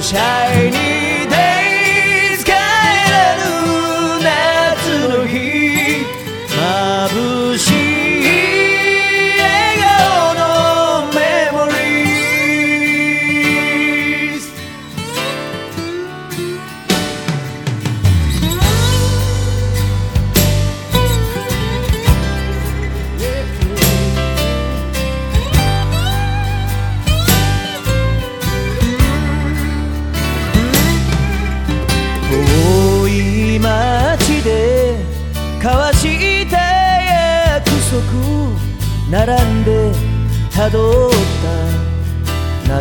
shiny. 並んでたどった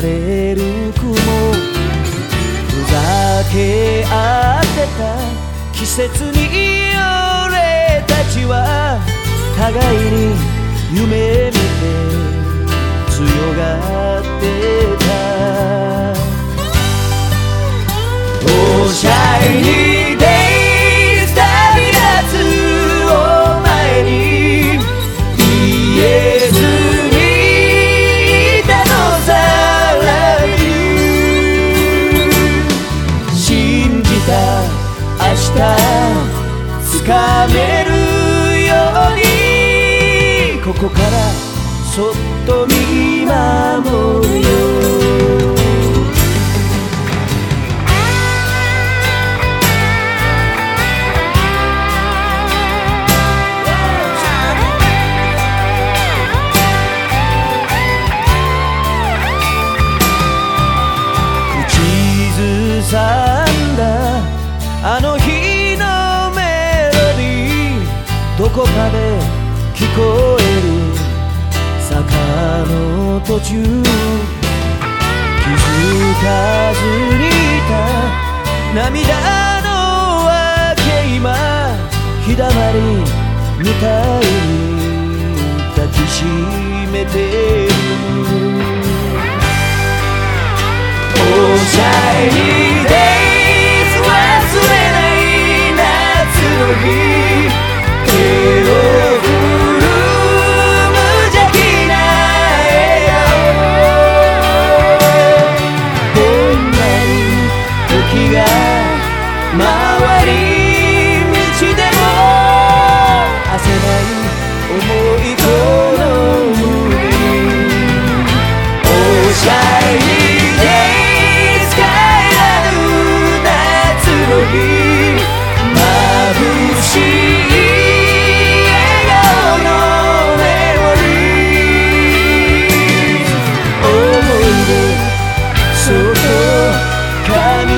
流れる雲ふざけ合ってた季節に俺たちは互いに夢つかめるように。ここからそっと見どこかで聞こえる坂の途中気づかずにいた涙のわけ今日だまりみたいに抱きしめてる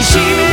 心。